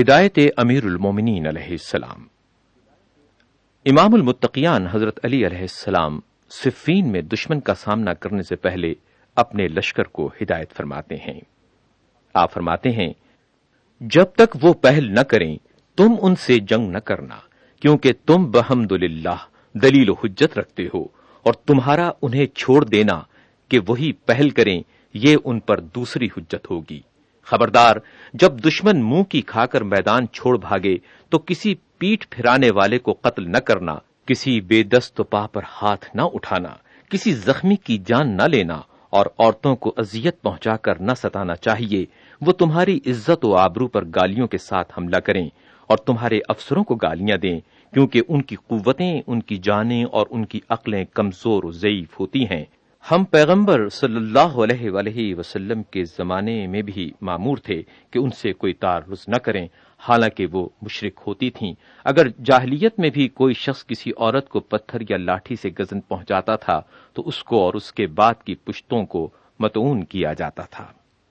ہدایت امیر المومنین علیہ السلام۔ امام المتقیان حضرت علی علیہ السلام صفین میں دشمن کا سامنا کرنے سے پہلے اپنے لشکر کو ہدایت فرماتے ہیں۔ آپ فرماتے ہیں، جب تک وہ پہل نہ کریں، تم ان سے جنگ نہ کرنا، کیونکہ تم بحمد للہ دلیل و حجت رکھتے ہو اور تمہارا انہیں چھوڑ دینا کہ وہی پہل کریں، یہ ان پر دوسری حجت ہوگی۔ خبردار، جب دشمن منہ کی کھا کر میدان چھوڑ بھاگے، تو کسی پیٹ پھرانے والے کو قتل نہ کرنا، کسی بے دست پا پر ہاتھ نہ اٹھانا، کسی زخمی کی جان نہ لینا، اور عورتوں کو اذیت پہنچا کر نہ ستانا چاہیے، وہ تمہاری عزت و آبرو پر گالیوں کے ساتھ حملہ کریں، اور تمہارے افسروں کو گالیاں دیں، کیونکہ ان کی قوتیں، ان کی جانیں اور ان کی عقلیں کمزور و ضعیف ہوتی ہیں۔ ہم پیغمبر صلی اللہ علیہ وآلہ وسلم کے زمانے میں بھی معمور تھے کہ ان سے کوئی تعرض نہ کریں، حالانکہ وہ مشرق ہوتی تھیں۔ اگر جاہلیت میں بھی کوئی شخص کسی عورت کو پتھر یا لاٹھی سے گزن پہنچاتا تھا، تو اس کو اور اس کے بعد کی پشتوں کو متعون کیا جاتا تھا۔